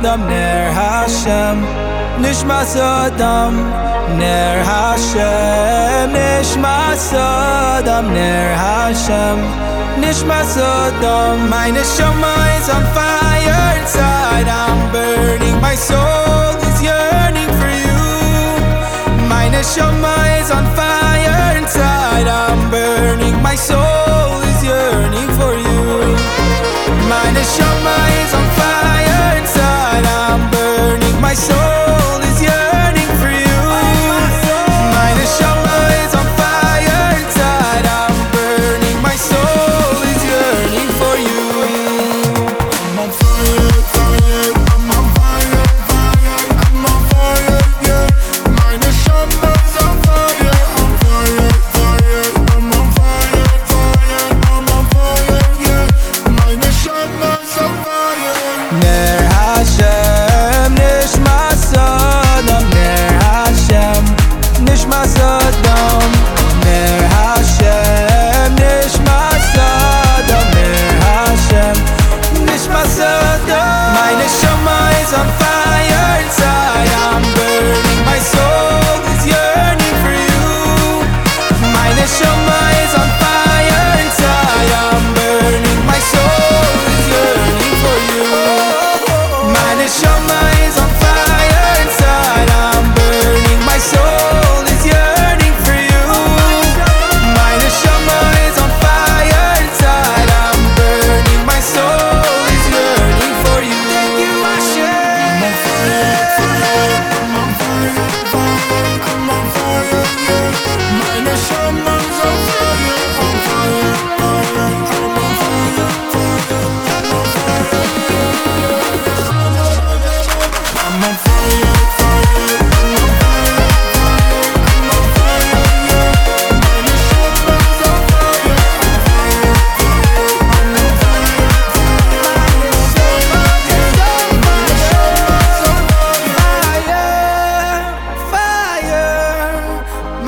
Adam Ner Hashem Nishmat Adam Ner Hashem Nishmat Adam Ner Hashem Nishmat Adam My Neshama is on fire inside. I'm burning. My soul is yearning for you. My Neshama is on fire inside. I'm burning. My soul Never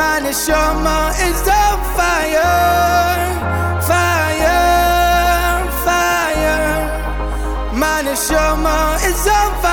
mine is your mountains on fire, fire, fire. Mine is your mountains on fire.